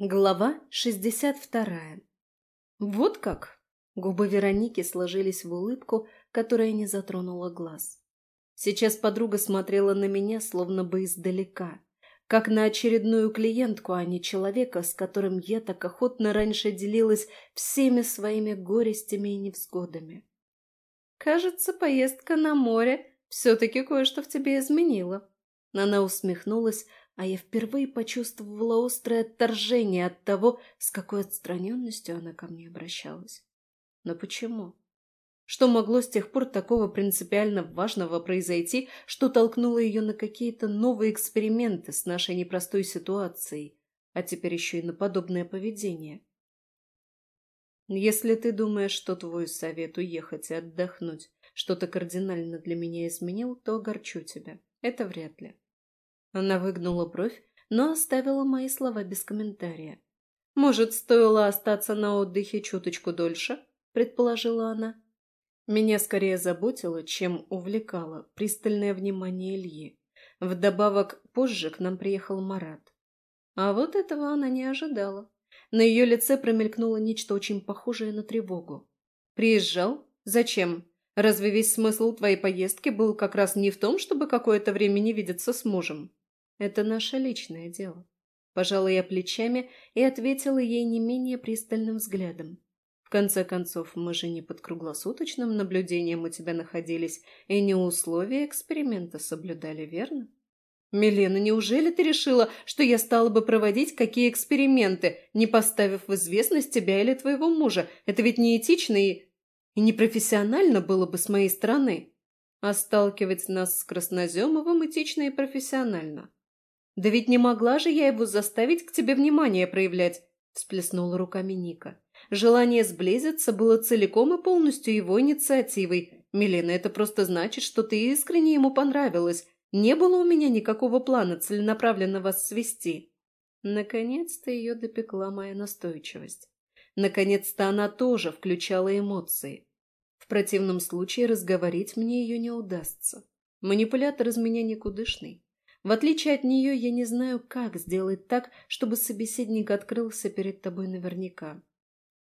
Глава 62. Вот как? Губы Вероники сложились в улыбку, которая не затронула глаз. Сейчас подруга смотрела на меня, словно бы издалека, как на очередную клиентку, а не человека, с которым я так охотно раньше делилась всеми своими горестями и невзгодами. «Кажется, поездка на море все-таки кое-что в тебе изменила». Она усмехнулась, а я впервые почувствовала острое отторжение от того, с какой отстраненностью она ко мне обращалась. Но почему? Что могло с тех пор такого принципиально важного произойти, что толкнуло ее на какие-то новые эксперименты с нашей непростой ситуацией, а теперь еще и на подобное поведение? Если ты думаешь, что твой совет уехать и отдохнуть что-то кардинально для меня изменил, то огорчу тебя. Это вряд ли. Она выгнула бровь, но оставила мои слова без комментария. «Может, стоило остаться на отдыхе чуточку дольше?» – предположила она. Меня скорее заботило, чем увлекало пристальное внимание Ильи. Вдобавок, позже к нам приехал Марат. А вот этого она не ожидала. На ее лице промелькнуло нечто очень похожее на тревогу. «Приезжал? Зачем? Разве весь смысл твоей поездки был как раз не в том, чтобы какое-то время не видеться с мужем?» Это наше личное дело. Пожала я плечами и ответила ей не менее пристальным взглядом. В конце концов, мы же не под круглосуточным наблюдением у тебя находились и не условия эксперимента соблюдали, верно? Милена, неужели ты решила, что я стала бы проводить какие эксперименты, не поставив в известность тебя или твоего мужа? Это ведь неэтично и... и непрофессионально было бы с моей стороны. А сталкивать нас с Красноземовым этично и профессионально. «Да ведь не могла же я его заставить к тебе внимание проявлять», – всплеснула руками Ника. «Желание сблизиться было целиком и полностью его инициативой. Милена, это просто значит, что ты искренне ему понравилась. Не было у меня никакого плана целенаправленно вас свести». Наконец-то ее допекла моя настойчивость. Наконец-то она тоже включала эмоции. В противном случае разговорить мне ее не удастся. Манипулятор из меня никудышный. В отличие от нее, я не знаю, как сделать так, чтобы собеседник открылся перед тобой наверняка.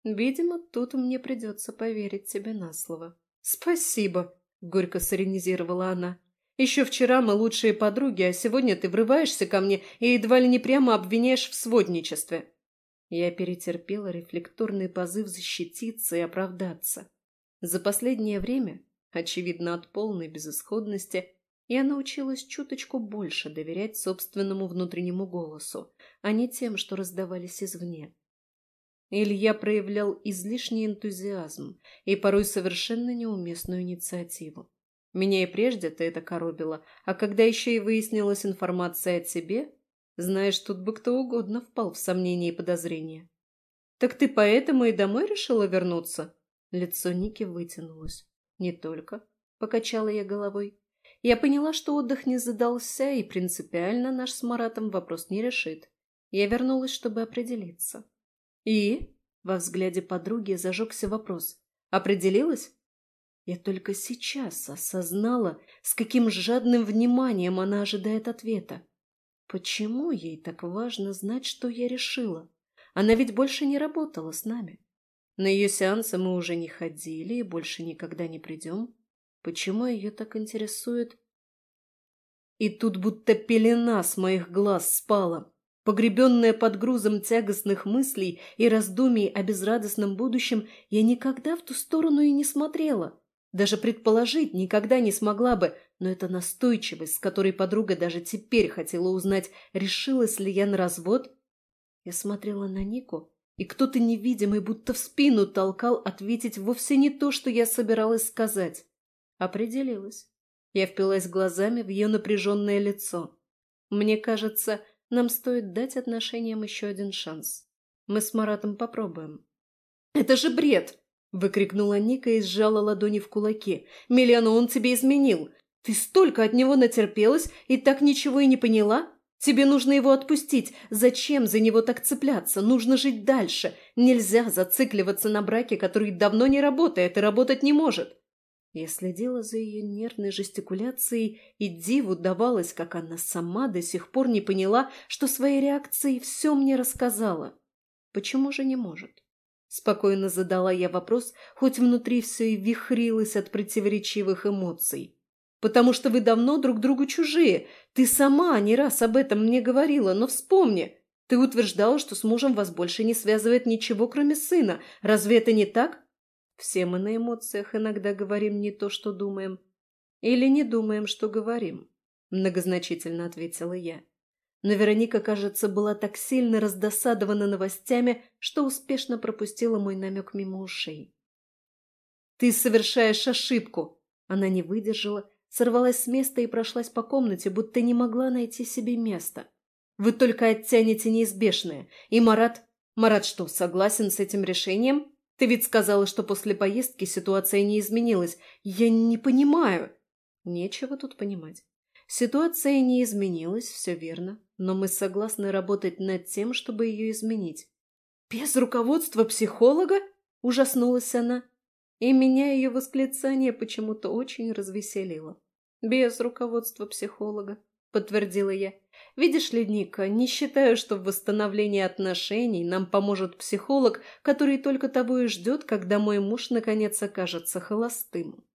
Видимо, тут мне придется поверить тебе на слово. «Спасибо», — горько сиронизировала она. «Еще вчера мы лучшие подруги, а сегодня ты врываешься ко мне и едва ли не прямо обвиняешь в сводничестве». Я перетерпела рефлекторный позыв защититься и оправдаться. За последнее время, очевидно от полной безысходности, я научилась чуточку больше доверять собственному внутреннему голосу, а не тем, что раздавались извне. Илья проявлял излишний энтузиазм и порой совершенно неуместную инициативу. Меня и прежде-то это коробило, а когда еще и выяснилась информация о тебе, знаешь, тут бы кто угодно впал в сомнение и подозрение. «Так ты поэтому и домой решила вернуться?» Лицо Ники вытянулось. «Не только», — покачала я головой. Я поняла, что отдых не задался, и принципиально наш с Маратом вопрос не решит. Я вернулась, чтобы определиться. «И?» — во взгляде подруги зажегся вопрос. «Определилась?» Я только сейчас осознала, с каким жадным вниманием она ожидает ответа. Почему ей так важно знать, что я решила? Она ведь больше не работала с нами. На ее сеансы мы уже не ходили и больше никогда не придем. Почему ее так интересует? И тут будто пелена с моих глаз спала. Погребенная под грузом тягостных мыслей и раздумий о безрадостном будущем, я никогда в ту сторону и не смотрела. Даже предположить никогда не смогла бы, но эта настойчивость, с которой подруга даже теперь хотела узнать, решилась ли я на развод. Я смотрела на Нику, и кто-то невидимый будто в спину толкал ответить вовсе не то, что я собиралась сказать. Определилась. Я впилась глазами в ее напряженное лицо. Мне кажется, нам стоит дать отношениям еще один шанс. Мы с Маратом попробуем. «Это же бред!» — выкрикнула Ника и сжала ладони в кулаки. «Миллиану он тебе изменил! Ты столько от него натерпелась и так ничего и не поняла? Тебе нужно его отпустить. Зачем за него так цепляться? Нужно жить дальше. Нельзя зацикливаться на браке, который давно не работает и работать не может. Я следила за ее нервной жестикуляцией, и диву давалось, как она сама до сих пор не поняла, что своей реакцией все мне рассказала. Почему же не может? Спокойно задала я вопрос, хоть внутри все и вихрилось от противоречивых эмоций. «Потому что вы давно друг другу чужие. Ты сама не раз об этом мне говорила, но вспомни. Ты утверждала, что с мужем вас больше не связывает ничего, кроме сына. Разве это не так?» «Все мы на эмоциях иногда говорим не то, что думаем. Или не думаем, что говорим», — многозначительно ответила я. Но Вероника, кажется, была так сильно раздосадована новостями, что успешно пропустила мой намек мимо ушей. «Ты совершаешь ошибку!» Она не выдержала, сорвалась с места и прошлась по комнате, будто не могла найти себе места. «Вы только оттянете неизбежное. И Марат... Марат что, согласен с этим решением? Ты ведь сказала, что после поездки ситуация не изменилась. Я не понимаю». «Нечего тут понимать. Ситуация не изменилась, все верно, но мы согласны работать над тем, чтобы ее изменить. «Без руководства психолога?» – ужаснулась она. И меня ее восклицание почему-то очень развеселило. «Без руководства психолога», – подтвердила я. «Видишь ли, Ника, не считаю, что в восстановлении отношений нам поможет психолог, который только того и ждет, когда мой муж наконец окажется холостым».